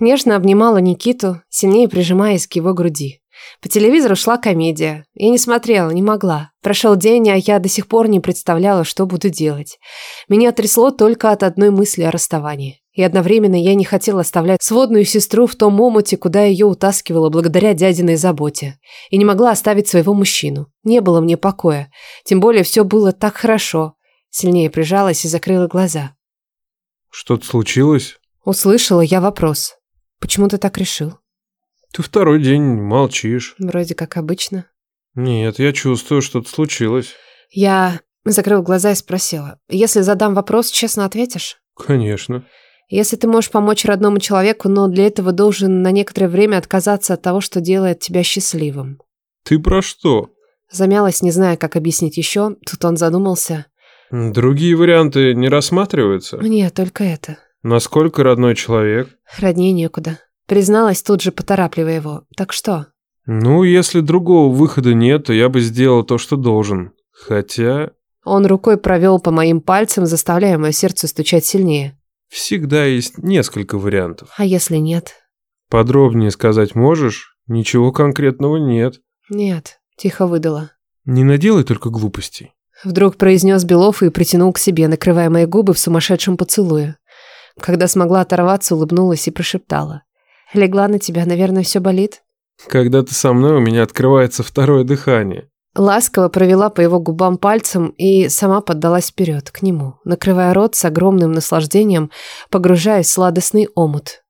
Нежно обнимала Никиту, сильнее прижимаясь к его груди. По телевизору шла комедия. Я не смотрела, не могла. Прошел день, а я до сих пор не представляла, что буду делать. Меня трясло только от одной мысли о расставании. И одновременно я не хотела оставлять сводную сестру в том омуте, куда ее утаскивала благодаря дядиной заботе. И не могла оставить своего мужчину. Не было мне покоя. Тем более все было так хорошо. Сильнее прижалась и закрыла глаза. Что-то случилось? Услышала я вопрос. Почему ты так решил? Ты второй день молчишь. Вроде как обычно. Нет, я чувствую, что-то случилось. Я закрыла глаза и спросила. Если задам вопрос, честно ответишь? Конечно. Если ты можешь помочь родному человеку, но для этого должен на некоторое время отказаться от того, что делает тебя счастливым. Ты про что? Замялась, не зная, как объяснить еще. Тут он задумался. Другие варианты не рассматриваются? Нет, только это. Насколько родной человек? Роднее некуда. Призналась тут же, поторапливая его. Так что? Ну, если другого выхода нет, то я бы сделал то, что должен. Хотя... Он рукой провел по моим пальцам, заставляя мое сердце стучать сильнее. Всегда есть несколько вариантов. А если нет? Подробнее сказать можешь? Ничего конкретного нет. Нет, тихо выдала. Не наделай только глупостей. Вдруг произнес Белов и притянул к себе, накрывая мои губы в сумасшедшем поцелуе. Когда смогла оторваться, улыбнулась и прошептала. Легла на тебя, наверное, все болит? Когда ты со мной, у меня открывается второе дыхание. Ласково провела по его губам пальцем и сама поддалась вперед, к нему, накрывая рот с огромным наслаждением, погружаясь в сладостный омут.